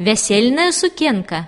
вясельная сукенка.